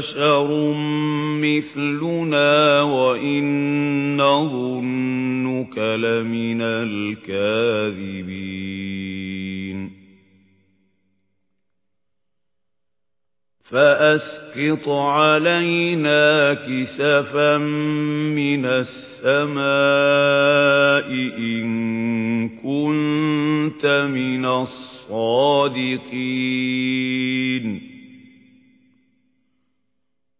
بشر مثلنا وإن نظنك لمن الكاذبين. فأسقط علينا كسفا من السماء إن كنت من الصادقين.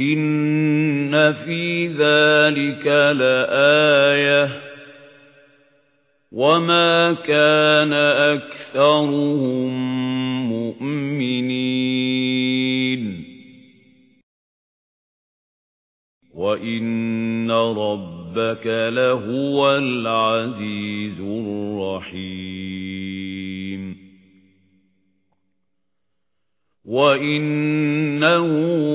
إن في ذلك لآية وما كان أكثرهم مؤمنين وإن ربك لهو العزيز الرحيم وإنه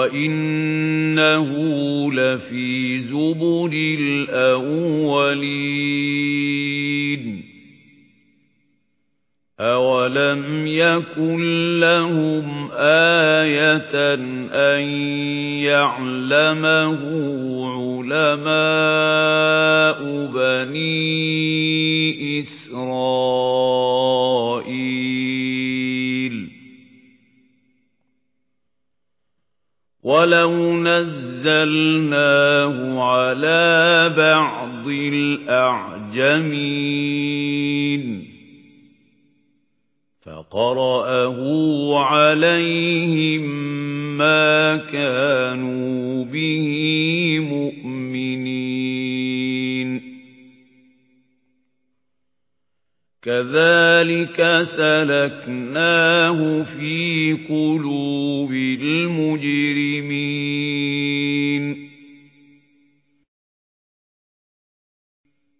وإنه لفي زبر الأولين أَوَلَمْ يَكُنْ لَهُمْ آيَةً أَنْ يَعْلَمَهُ عُلَمَاءُ بَنِي إِسْرَائِيلَ وَلَوْ نَزَّلْنَاهُ عَلَى بَعْضِ الْأَعْجَمِينَ فقرأه عليهم ما كانوا به مؤمنين كذلك سلكناه في قلوب المجرمين.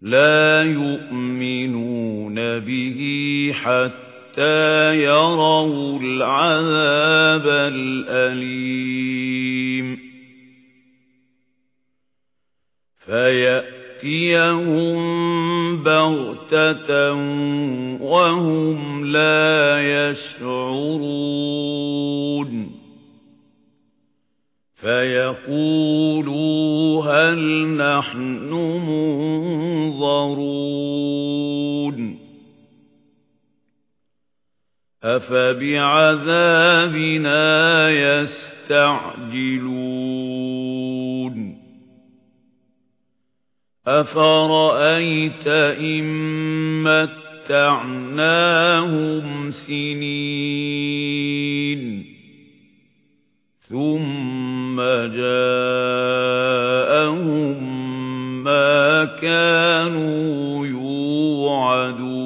لا يؤمنون به حتى يَرَوْا الْعَذَابَ الْأَلِيمَ. فَيَأْتِيَهُم بَغْتَةً وَهُمْ لَا يَشْعُرُونَ. فَيَقُولُوا هَلْ نَحْنُ مُنظَرُونَ أَفَبِعَذَابِنَا يَسْتَعْجِلُونَ أَفَرَأَيْتَ إِن مَّتَّعْنَاهُمْ سِنِينَ ثُمَّ جَاءَهُم مَّا كَانُوا يُوعَدُونَ.